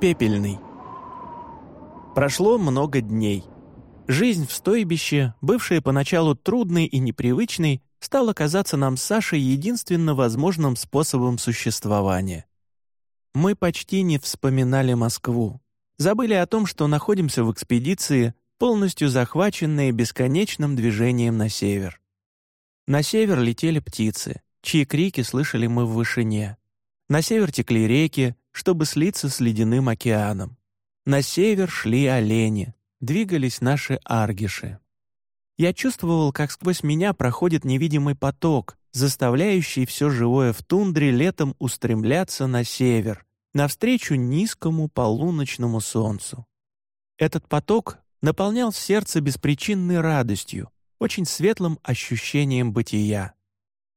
Пепельный. Прошло много дней. Жизнь в стойбище, бывшая поначалу трудной и непривычной, стала казаться нам с Сашей единственно возможным способом существования. Мы почти не вспоминали Москву. Забыли о том, что находимся в экспедиции, полностью захваченные бесконечным движением на север. На север летели птицы, чьи крики слышали мы в вышине. На север текли реки, чтобы слиться с ледяным океаном. На север шли олени, двигались наши аргиши. Я чувствовал, как сквозь меня проходит невидимый поток, заставляющий все живое в тундре летом устремляться на север, навстречу низкому полуночному солнцу. Этот поток наполнял сердце беспричинной радостью, очень светлым ощущением бытия.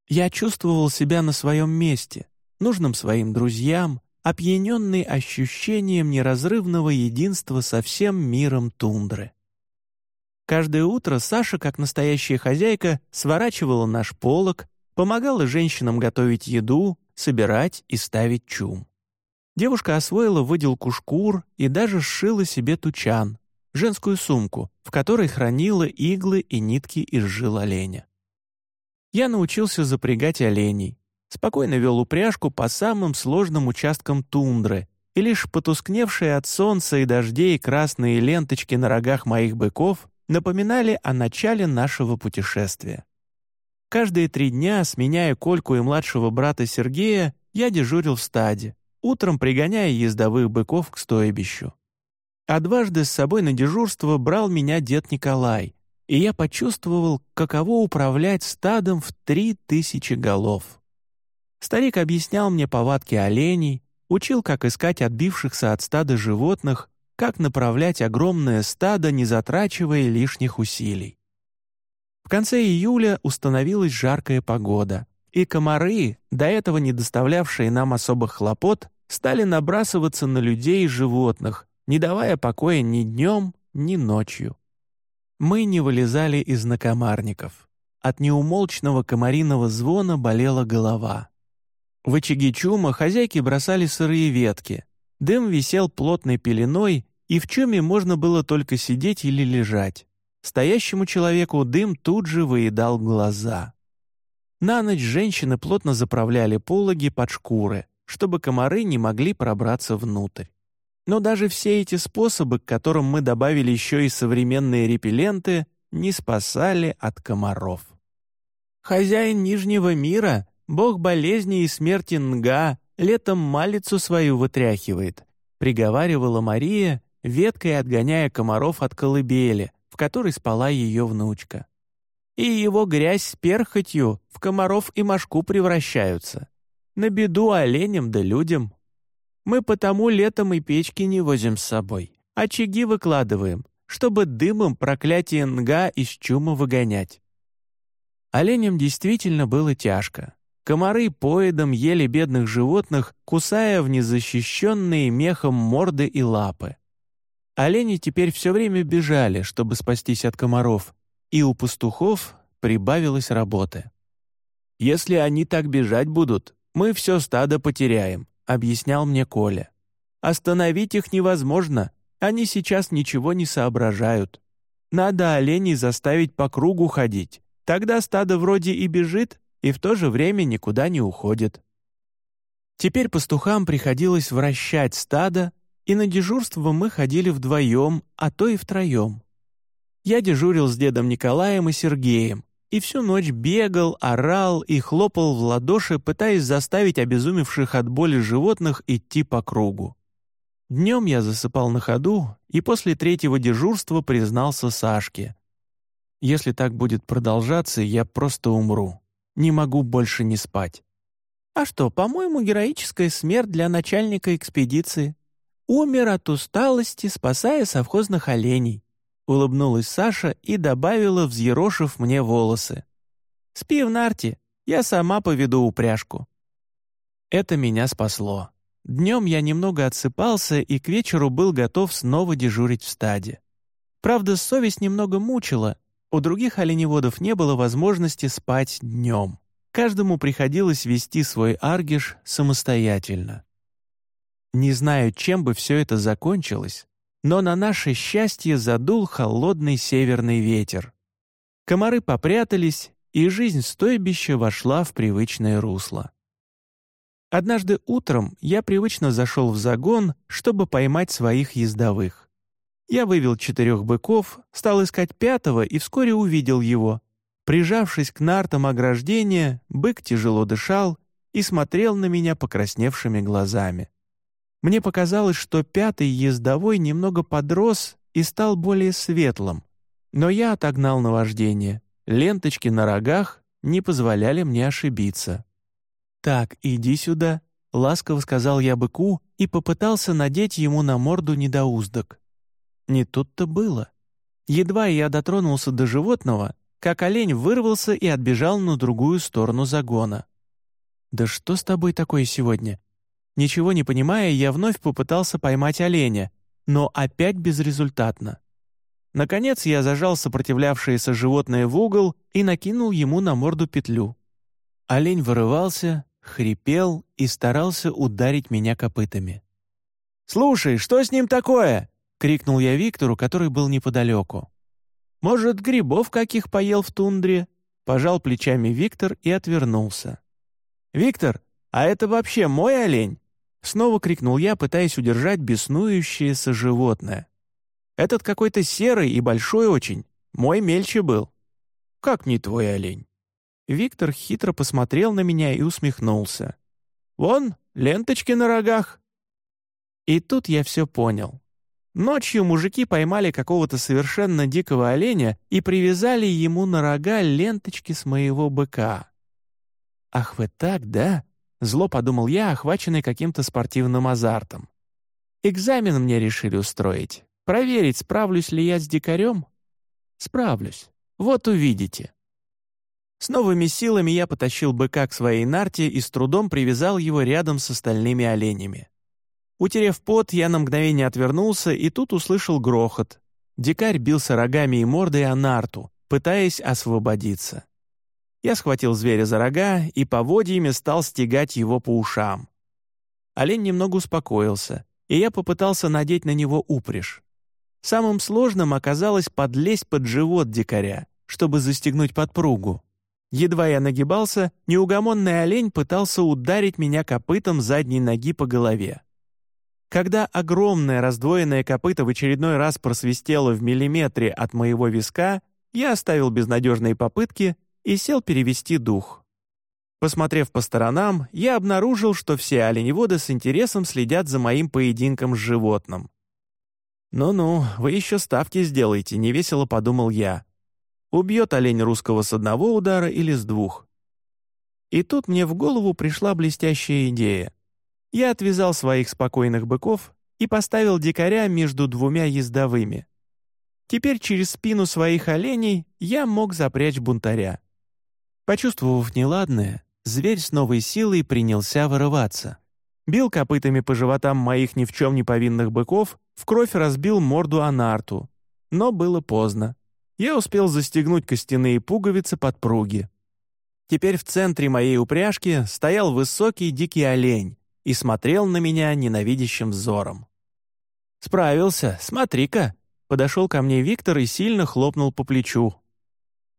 Я чувствовал себя на своем месте, нужным своим друзьям, опьяненный ощущением неразрывного единства со всем миром тундры. Каждое утро Саша, как настоящая хозяйка, сворачивала наш полог, помогала женщинам готовить еду, собирать и ставить чум. Девушка освоила выделку шкур и даже сшила себе тучан, женскую сумку, в которой хранила иглы и нитки из жил оленя. Я научился запрягать оленей, спокойно вел упряжку по самым сложным участкам тундры, и лишь потускневшие от солнца и дождей красные ленточки на рогах моих быков напоминали о начале нашего путешествия. Каждые три дня, сменяя Кольку и младшего брата Сергея, я дежурил в стаде, утром пригоняя ездовых быков к стойбищу. А дважды с собой на дежурство брал меня дед Николай, и я почувствовал, каково управлять стадом в три тысячи голов. Старик объяснял мне повадки оленей, учил, как искать отбившихся от стада животных, как направлять огромное стадо, не затрачивая лишних усилий. В конце июля установилась жаркая погода, и комары, до этого не доставлявшие нам особых хлопот, стали набрасываться на людей и животных, не давая покоя ни днем, ни ночью. Мы не вылезали из накомарников. От неумолчного комариного звона болела голова. В очаге чума хозяйки бросали сырые ветки. Дым висел плотной пеленой, и в чуме можно было только сидеть или лежать. Стоящему человеку дым тут же выедал глаза. На ночь женщины плотно заправляли пологи под шкуры, чтобы комары не могли пробраться внутрь. Но даже все эти способы, к которым мы добавили еще и современные репелленты, не спасали от комаров. Хозяин Нижнего мира, бог болезни и смерти Нга, летом малицу свою вытряхивает, приговаривала Мария, веткой отгоняя комаров от колыбели, в которой спала ее внучка. И его грязь с перхотью в комаров и мошку превращаются. На беду оленям да людям. Мы потому летом и печки не возим с собой, очаги выкладываем, чтобы дымом проклятие нга из чума выгонять. Оленям действительно было тяжко. Комары поедом ели бедных животных, кусая в незащищенные мехом морды и лапы. Олени теперь все время бежали, чтобы спастись от комаров, и у пастухов прибавилось работы. «Если они так бежать будут, мы все стадо потеряем», — объяснял мне Коля. «Остановить их невозможно, они сейчас ничего не соображают. Надо оленей заставить по кругу ходить, тогда стадо вроде и бежит, и в то же время никуда не уходит». Теперь пастухам приходилось вращать стадо, и на дежурство мы ходили вдвоем, а то и втроем. Я дежурил с дедом Николаем и Сергеем, и всю ночь бегал, орал и хлопал в ладоши, пытаясь заставить обезумевших от боли животных идти по кругу. Днем я засыпал на ходу и после третьего дежурства признался Сашке. «Если так будет продолжаться, я просто умру. Не могу больше не спать». «А что, по-моему, героическая смерть для начальника экспедиции. Умер от усталости, спасая совхозных оленей. Улыбнулась Саша и добавила, взъерошив мне волосы. «Спи в нарте, я сама поведу упряжку». Это меня спасло. Днем я немного отсыпался и к вечеру был готов снова дежурить в стаде. Правда, совесть немного мучила. У других оленеводов не было возможности спать днем. Каждому приходилось вести свой аргиш самостоятельно. Не знаю, чем бы все это закончилось, но на наше счастье задул холодный северный ветер. Комары попрятались, и жизнь стойбища вошла в привычное русло. Однажды утром я привычно зашел в загон, чтобы поймать своих ездовых. Я вывел четырех быков, стал искать пятого и вскоре увидел его. Прижавшись к нартам ограждения, бык тяжело дышал и смотрел на меня покрасневшими глазами. Мне показалось, что пятый ездовой немного подрос и стал более светлым, но я отогнал наваждение. Ленточки на рогах не позволяли мне ошибиться. «Так, иди сюда», — ласково сказал я быку и попытался надеть ему на морду недоуздок. Не тут-то было. Едва я дотронулся до животного, как олень вырвался и отбежал на другую сторону загона. «Да что с тобой такое сегодня?» Ничего не понимая, я вновь попытался поймать оленя, но опять безрезультатно. Наконец я зажал сопротивлявшееся животное в угол и накинул ему на морду петлю. Олень вырывался, хрипел и старался ударить меня копытами. «Слушай, что с ним такое?» — крикнул я Виктору, который был неподалеку. «Может, грибов каких поел в тундре?» Пожал плечами Виктор и отвернулся. «Виктор, а это вообще мой олень?» Снова крикнул я, пытаясь удержать беснующееся животное. «Этот какой-то серый и большой очень. Мой мельче был». «Как не твой олень?» Виктор хитро посмотрел на меня и усмехнулся. «Вон, ленточки на рогах». И тут я все понял. Ночью мужики поймали какого-то совершенно дикого оленя и привязали ему на рога ленточки с моего быка. «Ах вы так, да?» — зло подумал я, охваченный каким-то спортивным азартом. «Экзамен мне решили устроить. Проверить, справлюсь ли я с дикарем?» «Справлюсь. Вот увидите». С новыми силами я потащил быка к своей нарте и с трудом привязал его рядом с остальными оленями. Утерев пот, я на мгновение отвернулся и тут услышал грохот. Дикарь бился рогами и мордой о нарту, пытаясь освободиться. Я схватил зверя за рога и поводьями стал стегать его по ушам. Олень немного успокоился, и я попытался надеть на него упряжь. Самым сложным оказалось подлезть под живот дикаря, чтобы застегнуть подпругу. Едва я нагибался, неугомонный олень пытался ударить меня копытом задней ноги по голове. Когда огромное раздвоенное копыто в очередной раз просвистело в миллиметре от моего виска, я оставил безнадежные попытки и сел перевести дух. Посмотрев по сторонам, я обнаружил, что все оленеводы с интересом следят за моим поединком с животным. «Ну-ну, вы еще ставки сделаете», — невесело подумал я. Убьет олень русского с одного удара или с двух. И тут мне в голову пришла блестящая идея. Я отвязал своих спокойных быков и поставил дикаря между двумя ездовыми. Теперь через спину своих оленей я мог запрячь бунтаря. Почувствовав неладное, зверь с новой силой принялся вырываться. Бил копытами по животам моих ни в чем не повинных быков, в кровь разбил морду анарту. Но было поздно я успел застегнуть костяные пуговицы подпруги. Теперь в центре моей упряжки стоял высокий дикий олень и смотрел на меня ненавидящим взором. «Справился, смотри-ка!» — подошел ко мне Виктор и сильно хлопнул по плечу.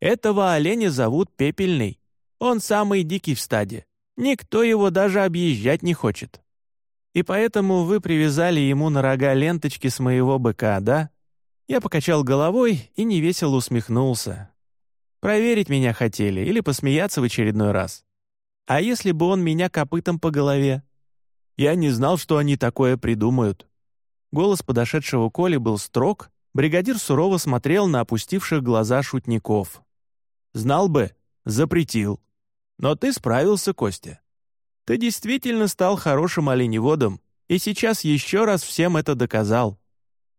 «Этого оленя зовут Пепельный. Он самый дикий в стаде. Никто его даже объезжать не хочет. И поэтому вы привязали ему на рога ленточки с моего быка, да?» Я покачал головой и невесело усмехнулся. Проверить меня хотели или посмеяться в очередной раз. А если бы он меня копытом по голове? Я не знал, что они такое придумают. Голос подошедшего Коли был строг, бригадир сурово смотрел на опустивших глаза шутников. «Знал бы, запретил. Но ты справился, Костя. Ты действительно стал хорошим оленеводом, и сейчас еще раз всем это доказал.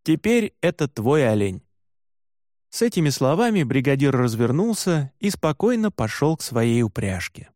Теперь это твой олень». С этими словами бригадир развернулся и спокойно пошел к своей упряжке.